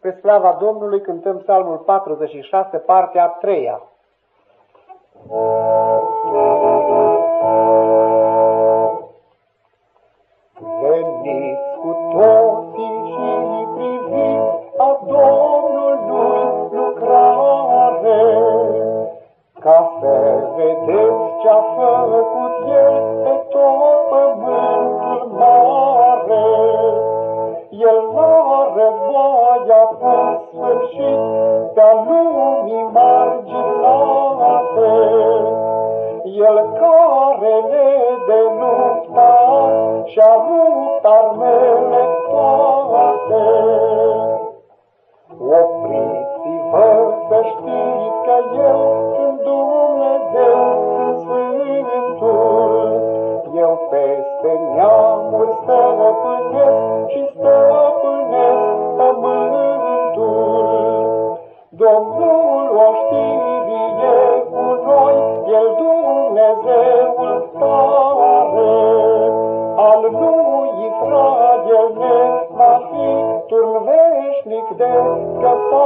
Pe slava Domnului cântăm psalmul 46, partea a treia. Veniți cu toții și priviți a Domnului lucrare, ca să vedeți ce-a făcut războaia pe sfârșit, de-a lumii marginate. El care ne de lupta și-a rupt armele toate. Opriți-vă să știți că eu sunt Dumnezeu, sunt Sfântul. Eu peste neamuri stăpânesc Domnul o știrie cu noi, El Dumnezeul tare. Al lui Israel ne va fi turn veșnic de scăpare.